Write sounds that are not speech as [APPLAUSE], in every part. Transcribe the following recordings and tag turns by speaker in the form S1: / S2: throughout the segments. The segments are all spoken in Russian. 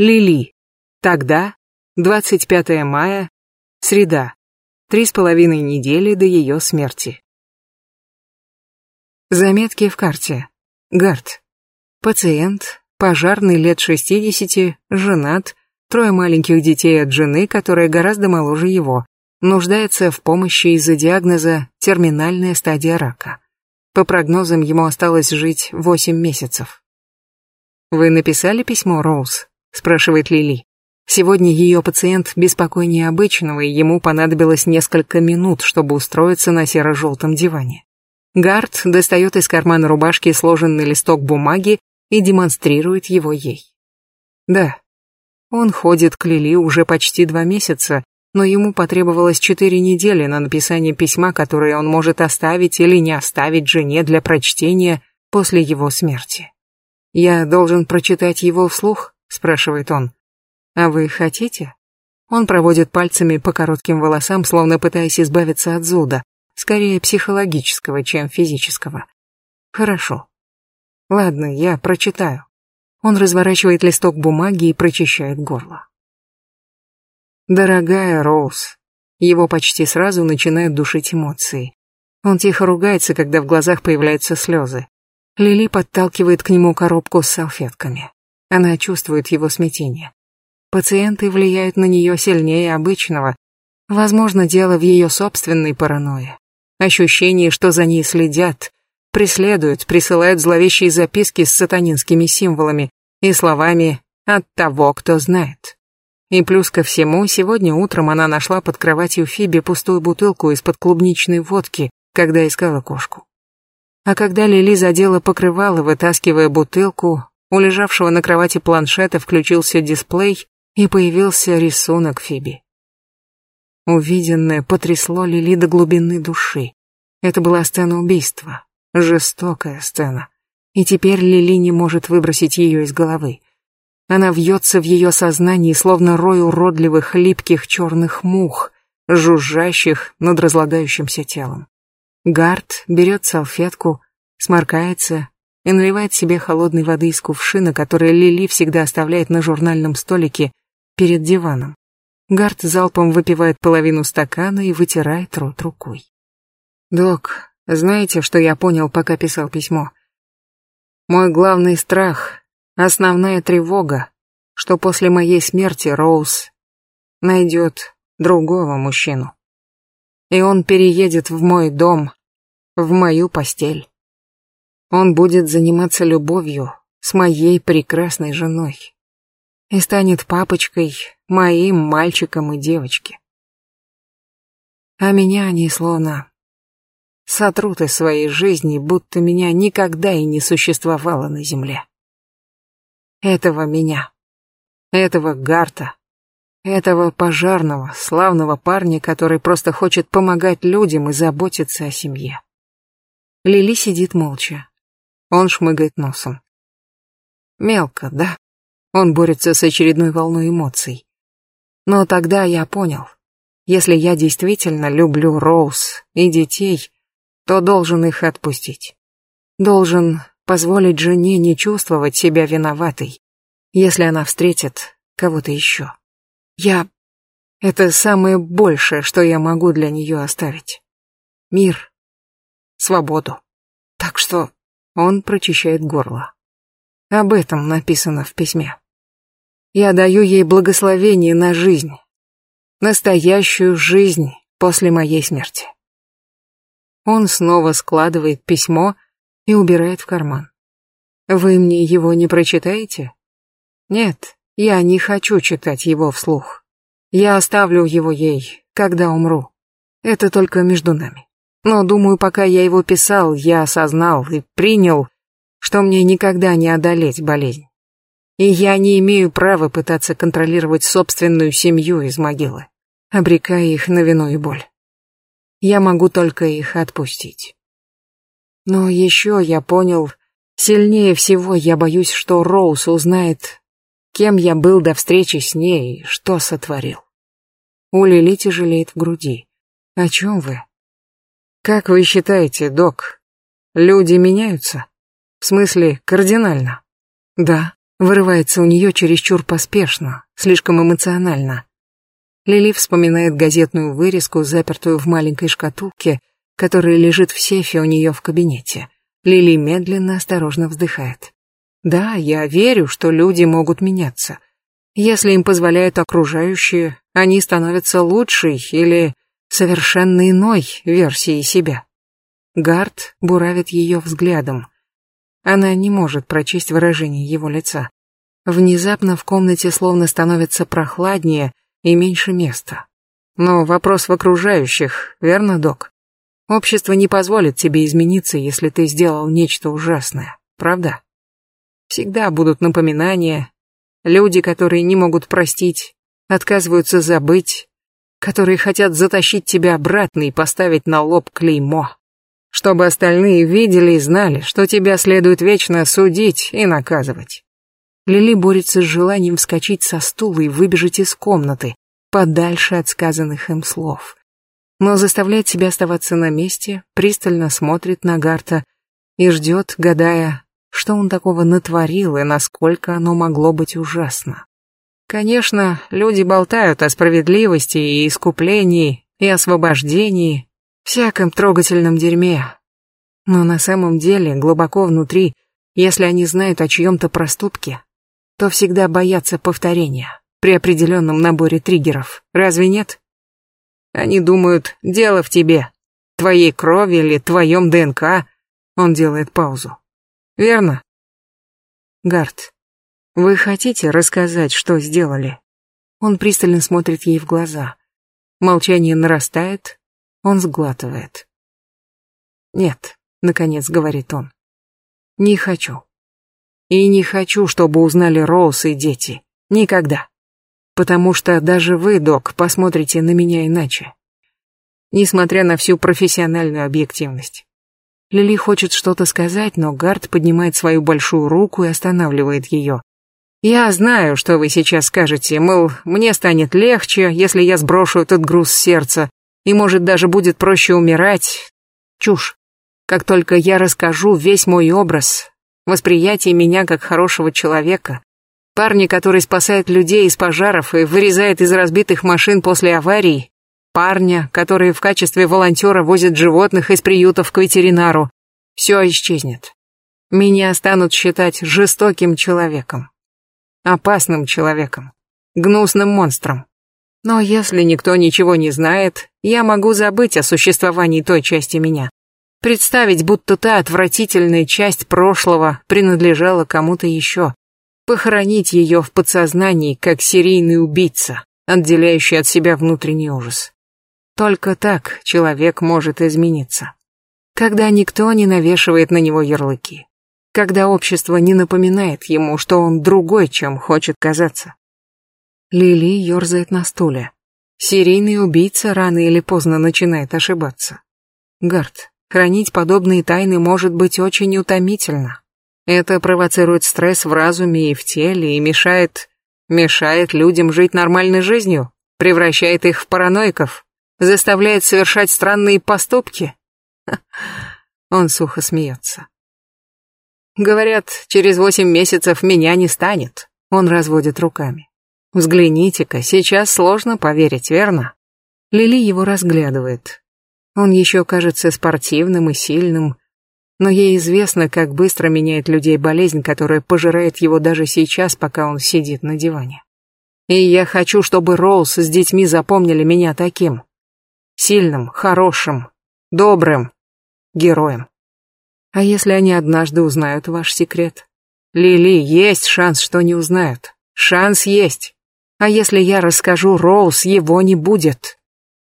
S1: Лили. Тогда, 25 мая, среда, три с половиной недели до ее смерти. Заметки в карте. Гард. Пациент, пожарный лет 60, женат, трое маленьких детей от жены, которая гораздо моложе его, нуждается в помощи из-за диагноза терминальная стадия рака. По прогнозам, ему осталось жить 8 месяцев. Вы написали письмо, Роуз? спрашивает Лили. Сегодня ее пациент беспокойнее обычного, и ему понадобилось несколько минут, чтобы устроиться на серо-желтом диване. Гард достает из кармана рубашки сложенный листок бумаги и демонстрирует его ей. Да, он ходит к Лили уже почти два месяца, но ему потребовалось четыре недели на написание письма, которое он может оставить или не оставить жене для прочтения после его смерти. Я должен прочитать его вслух? спрашивает он. А вы хотите? Он проводит пальцами по коротким волосам, словно пытаясь избавиться от зуда, скорее психологического, чем физического. Хорошо. Ладно, я прочитаю. Он разворачивает листок бумаги и прочищает горло. Дорогая Роуз. Его почти сразу начинают душить эмоции. Он тихо ругается, когда в глазах появляются слезы. Лили подталкивает к нему коробку с салфетками. Она чувствует его смятение. Пациенты влияют на нее сильнее обычного. Возможно, дело в ее собственной паранойе. Ощущение, что за ней следят, преследуют, присылают зловещие записки с сатанинскими символами и словами «от того, кто знает». И плюс ко всему, сегодня утром она нашла под кроватью Фиби пустую бутылку из-под клубничной водки, когда искала кошку. А когда Лили задела покрывало, вытаскивая бутылку, у лежавшего на кровати планшета включился дисплей, и появился рисунок Фиби. Увиденное потрясло Лили до глубины души. Это была сцена убийства, жестокая сцена. И теперь Лили не может выбросить ее из головы. Она вьется в ее сознании, словно рой уродливых, липких черных мух, жужжащих над разлагающимся телом. Гард берет салфетку, сморкается и наливает себе холодной воды из кувшина, который Лили всегда оставляет на журнальном столике перед диваном. Гард залпом выпивает половину стакана и вытирает рот рукой. «Док, знаете, что я понял, пока писал письмо? Мой главный страх, основная тревога, что после моей смерти Роуз найдет другого мужчину. И он переедет в мой дом, в мою постель. Он будет заниматься любовью с моей прекрасной женой и станет папочкой моим мальчиком и девочке. А меня они словно сотрут из своей жизни, будто меня никогда и не существовало на земле. Этого меня, этого Гарта, этого пожарного, славного парня, который просто хочет помогать людям и заботиться о семье. Лили сидит молча, он шмыгает носом. Мелко, да? Он борется с очередной волной эмоций. Но тогда я понял. Если я действительно люблю Роуз и детей, то должен их отпустить. Должен позволить жене не чувствовать себя виноватой, если она встретит кого-то еще. Я... Это самое большее, что я могу для нее оставить. Мир. Свободу. Так что он прочищает горло. Об этом написано в письме. Я даю ей благословение на жизнь. Настоящую жизнь после моей смерти. Он снова складывает письмо и убирает в карман. Вы мне его не прочитаете? Нет, я не хочу читать его вслух. Я оставлю его ей, когда умру. Это только между нами. Но, думаю, пока я его писал, я осознал и принял, что мне никогда не одолеть болезнь. И я не имею права пытаться контролировать собственную семью из могилы, обрекая их на вину и боль. Я могу только их отпустить. Но еще я понял, сильнее всего я боюсь, что Роуз узнает, кем я был до встречи с ней и что сотворил. У Лили тяжелеет в груди. О чем вы? Как вы считаете, док, люди меняются? В смысле, кардинально? Да, вырывается у нее чересчур поспешно, слишком эмоционально. Лили вспоминает газетную вырезку, запертую в маленькой шкатулке, которая лежит в сейфе у нее в кабинете. Лили медленно, осторожно вздыхает. Да, я верю, что люди могут меняться. Если им позволяют окружающие, они становятся лучшей или совершенно иной версией себя. Гард буравит ее взглядом. Она не может прочесть выражение его лица. Внезапно в комнате словно становится прохладнее и меньше места. Но вопрос в окружающих, верно, док? Общество не позволит тебе измениться, если ты сделал нечто ужасное, правда? Всегда будут напоминания. Люди, которые не могут простить, отказываются забыть, которые хотят затащить тебя обратно и поставить на лоб клеймо. Чтобы остальные видели и знали, что тебя следует вечно судить и наказывать. Лили борется с желанием вскочить со стула и выбежать из комнаты, подальше от сказанных им слов. Но заставляет себя оставаться на месте, пристально смотрит на Гарта и ждет, гадая, что он такого натворил и насколько оно могло быть ужасно. Конечно, люди болтают о справедливости и искуплении, и освобождении, всяком трогательном дерьме. Но на самом деле, глубоко внутри, если они знают о чьем-то проступке, то всегда боятся повторения при определенном наборе триггеров, разве нет? Они думают, дело в тебе, твоей крови или твоем ДНК. Он делает паузу. Верно? Гард, вы хотите рассказать, что сделали? Он пристально смотрит ей в глаза. Молчание нарастает, он сглатывает. Нет, наконец говорит он. Не хочу. И не хочу, чтобы узнали Роуз и дети. Никогда. Потому что даже вы, док, посмотрите на меня иначе. Несмотря на всю профессиональную объективность. Лили хочет что-то сказать, но Гард поднимает свою большую руку и останавливает ее. Я знаю, что вы сейчас скажете, мол, мне станет легче, если я сброшу этот груз сердца, и, может, даже будет проще умирать. Чушь. Как только я расскажу весь мой образ, восприятие меня как хорошего человека, парня, который спасает людей из пожаров и вырезает из разбитых машин после аварии, парня, который в качестве волонтера возит животных из приютов к ветеринару, все исчезнет. Меня станут считать жестоким человеком опасным человеком, гнусным монстром. Но если никто ничего не знает, я могу забыть о существовании той части меня. Представить, будто та отвратительная часть прошлого принадлежала кому-то еще. Похоронить ее в подсознании, как серийный убийца, отделяющий от себя внутренний ужас. Только так человек может измениться. Когда никто не навешивает на него ярлыки когда общество не напоминает ему, что он другой, чем хочет казаться. Лили ерзает на стуле. Серийный убийца рано или поздно начинает ошибаться. Гард, хранить подобные тайны может быть очень утомительно. Это провоцирует стресс в разуме и в теле и мешает... Мешает людям жить нормальной жизнью, превращает их в параноиков, заставляет совершать странные поступки. [LAUGHS] Он сухо смеется. Говорят, через восемь месяцев меня не станет. Он разводит руками. Взгляните-ка, сейчас сложно поверить, верно? Лили его разглядывает. Он еще кажется спортивным и сильным, но ей известно, как быстро меняет людей болезнь, которая пожирает его даже сейчас, пока он сидит на диване. И я хочу, чтобы Роуз с детьми запомнили меня таким. Сильным, хорошим, добрым, героем. А если они однажды узнают ваш секрет? Лили, есть шанс, что не узнают. Шанс есть. А если я расскажу, Роуз его не будет.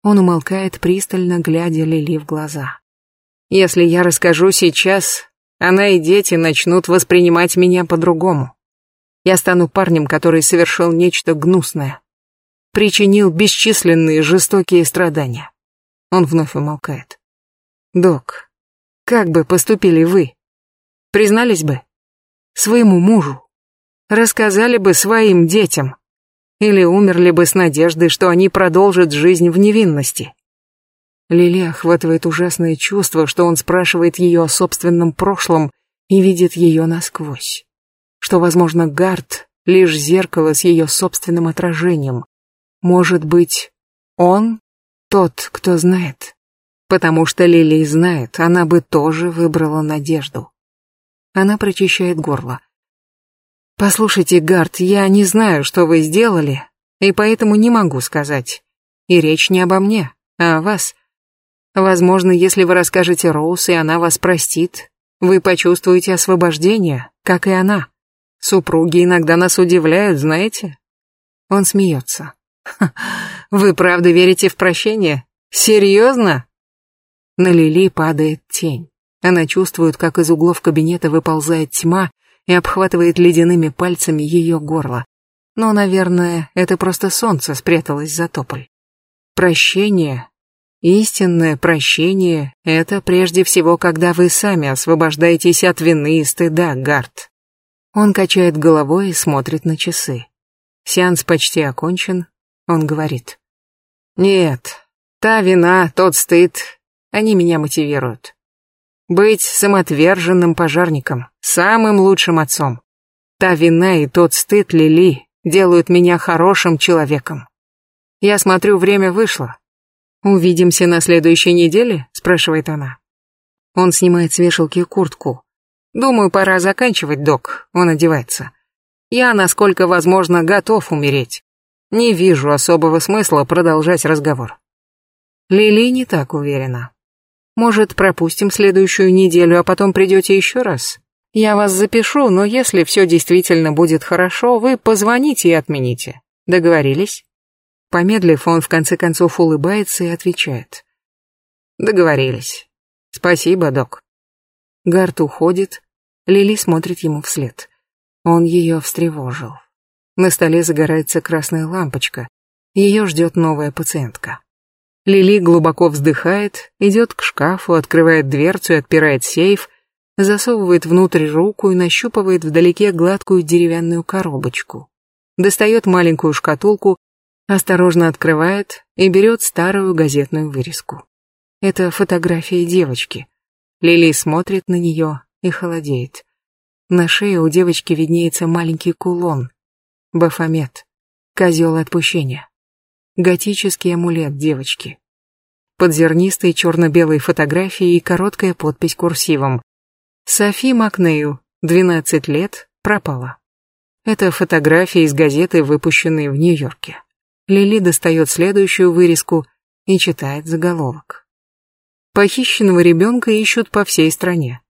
S1: Он умолкает, пристально глядя Лили в глаза. Если я расскажу сейчас, она и дети начнут воспринимать меня по-другому. Я стану парнем, который совершил нечто гнусное. Причинил бесчисленные жестокие страдания. Он вновь умолкает. Док, как бы поступили вы? Признались бы? Своему мужу? Рассказали бы своим детям? Или умерли бы с надеждой, что они продолжат жизнь в невинности? Лили охватывает ужасное чувство, что он спрашивает ее о собственном прошлом и видит ее насквозь. Что, возможно, Гард — лишь зеркало с ее собственным отражением. Может быть, он — тот, кто знает. Потому что Лилия знает, она бы тоже выбрала надежду. Она прочищает горло. «Послушайте, Гард, я не знаю, что вы сделали, и поэтому не могу сказать. И речь не обо мне, а о вас. Возможно, если вы расскажете Роуз, и она вас простит, вы почувствуете освобождение, как и она. Супруги иногда нас удивляют, знаете?» Он смеется. «Вы правда верите в прощение? Серьезно?» На Лили падает тень. Она чувствует, как из углов кабинета выползает тьма и обхватывает ледяными пальцами ее горло. Но, наверное, это просто солнце спряталось за тополь. Прощение, истинное прощение, это прежде всего, когда вы сами освобождаетесь от вины и стыда, Гард. Он качает головой и смотрит на часы. Сеанс почти окончен, он говорит. Нет, та вина, тот стыд, они меня мотивируют. Быть самоотверженным пожарником, самым лучшим отцом. Та вина и тот стыд Лили делают меня хорошим человеком. Я смотрю, время вышло. «Увидимся на следующей неделе?» – спрашивает она. Он снимает с вешалки куртку. «Думаю, пора заканчивать, док», – он одевается. «Я, насколько возможно, готов умереть. Не вижу особого смысла продолжать разговор». Лили не так уверена. Может, пропустим следующую неделю, а потом придете еще раз? Я вас запишу, но если все действительно будет хорошо, вы позвоните и отмените. Договорились?» Помедлив, он в конце концов улыбается и отвечает. «Договорились. Спасибо, док». Гарт уходит, Лили смотрит ему вслед. Он ее встревожил. На столе загорается красная лампочка. Ее ждет новая пациентка. Лили глубоко вздыхает, идет к шкафу, открывает дверцу и отпирает сейф, засовывает внутрь руку и нащупывает вдалеке гладкую деревянную коробочку. Достает маленькую шкатулку, осторожно открывает и берет старую газетную вырезку. Это фотография девочки. Лили смотрит на нее и холодеет. На шее у девочки виднеется маленький кулон. Бафомет. Козел отпущения готический амулет девочки. Под зернистой черно-белой фотографией и короткая подпись курсивом. Софи Макнейл, 12 лет, пропала. Это фотография из газеты, выпущенной в Нью-Йорке. Лили достает следующую вырезку и читает заголовок. Похищенного ребенка ищут по всей стране.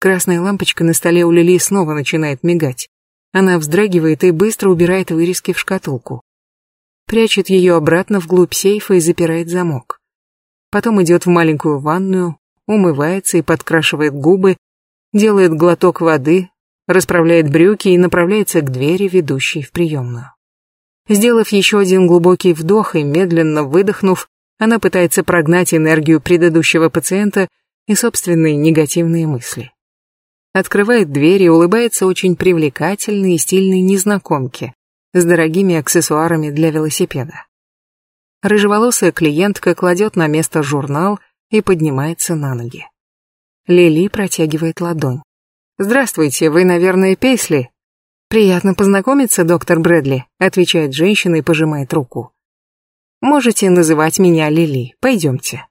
S1: Красная лампочка на столе у Лили снова начинает мигать. Она вздрагивает и быстро убирает вырезки в шкатулку прячет ее обратно вглубь сейфа и запирает замок. Потом идет в маленькую ванную, умывается и подкрашивает губы, делает глоток воды, расправляет брюки и направляется к двери, ведущей в приемную. Сделав еще один глубокий вдох и медленно выдохнув, она пытается прогнать энергию предыдущего пациента и собственные негативные мысли. Открывает дверь и улыбается очень привлекательной и стильной незнакомке, с дорогими аксессуарами для велосипеда. Рыжеволосая клиентка кладет на место журнал и поднимается на ноги. Лили протягивает ладонь. «Здравствуйте, вы, наверное, Пейсли?» «Приятно познакомиться, доктор Брэдли», — отвечает женщина и пожимает руку. «Можете называть меня Лили, пойдемте».